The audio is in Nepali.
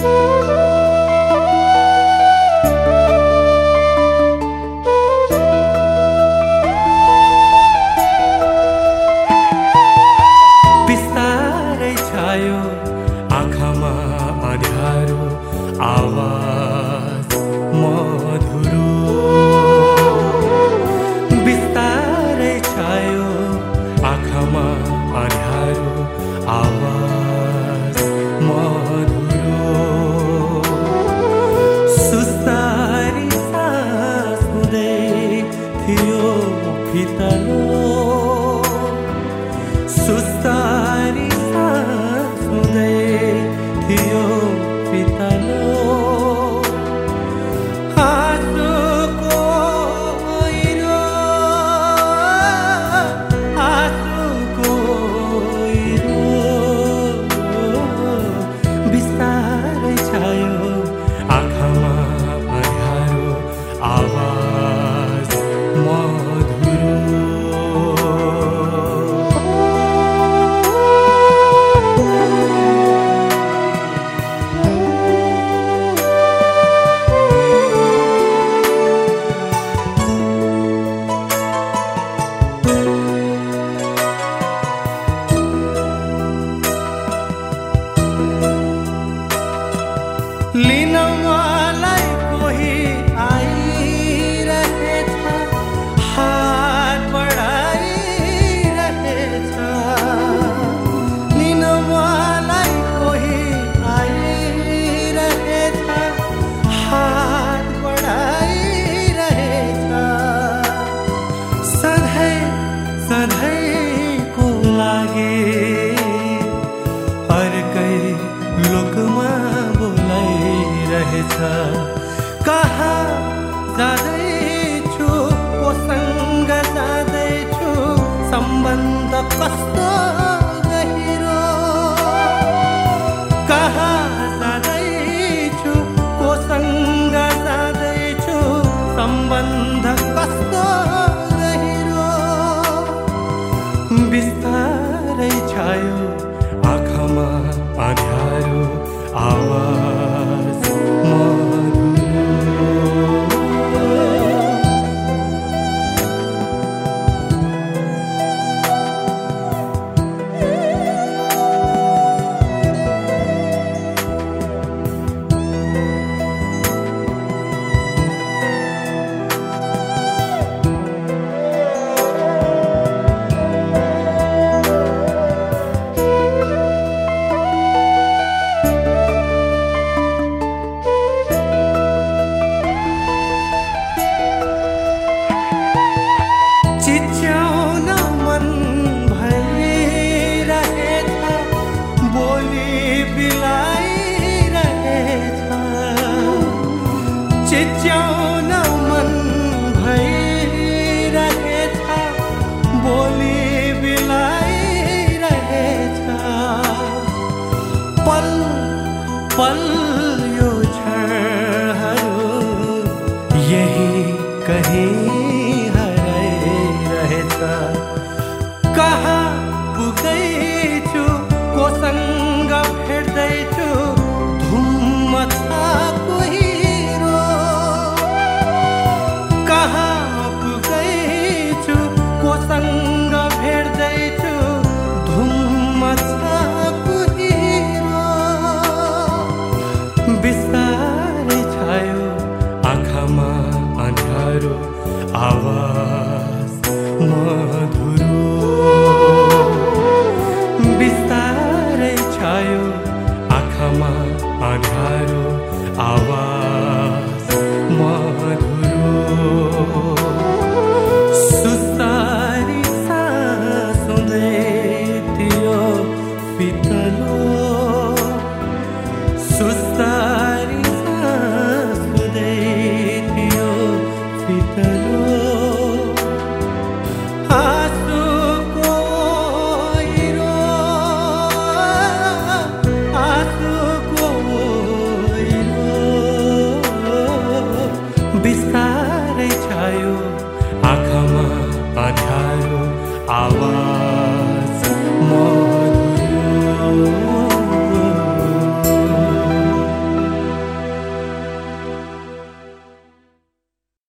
Música Lina रहेछ। कहाँ जाँदै बिच्याउन मन भइरहेछ बोली बिलाइरहेछ। पल पल यो क्षणहरू यही कहे मेरो आवाज मधुरो। बिस्तारै छायो आँखामा आधारो आवाज मधुरो।